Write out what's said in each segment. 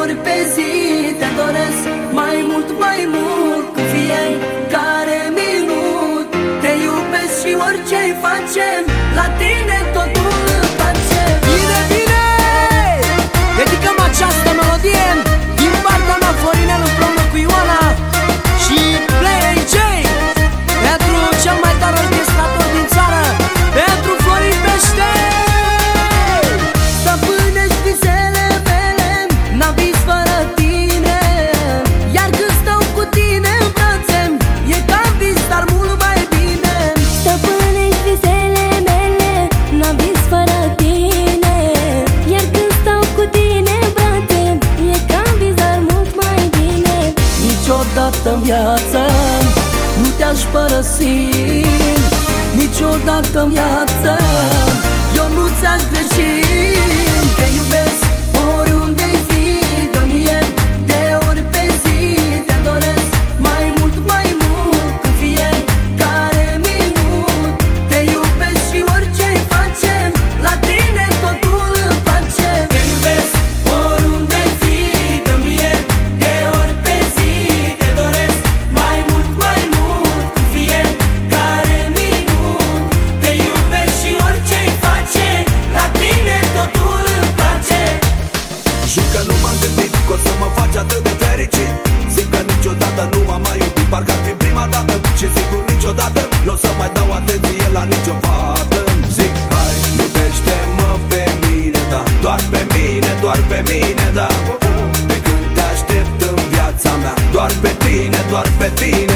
ori pe zi te doresc mai mult, mai mult Cu fiecare minut te iubesc și orice facem La tine totul facem Bine, bine! Dedicăm această Niciodată în viață Nu te-aș părăsi Niciodată în viață. Eu nu ți-aș greși să mă faci atât de fericit. Zic că niciodată nu am mai iubit Parcă ar fi prima dată. Și sigur niciodată Nu o să mai dau atenție la nicio fată Zic hai, iubește-mă pe mine, da Doar pe mine, doar pe mine, da. De când te aștept în viața mea Doar pe tine, doar pe tine,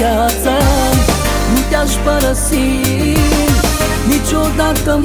Niciodată în viață Nu te-aș părăsi Niciodată în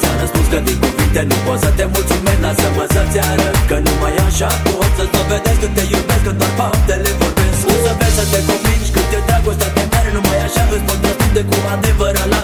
Ți-am răspuns că din cuvinte nu pot să te mulțumesc Lasă-mă să-ți arăt că numai așa pot Să-ți dovedesc cât te iubesc, că doar faptele vorbesc. Nu să vezi să te convingi cât e dragostea de mare Numai așa îți pot răspunde cu adevărat la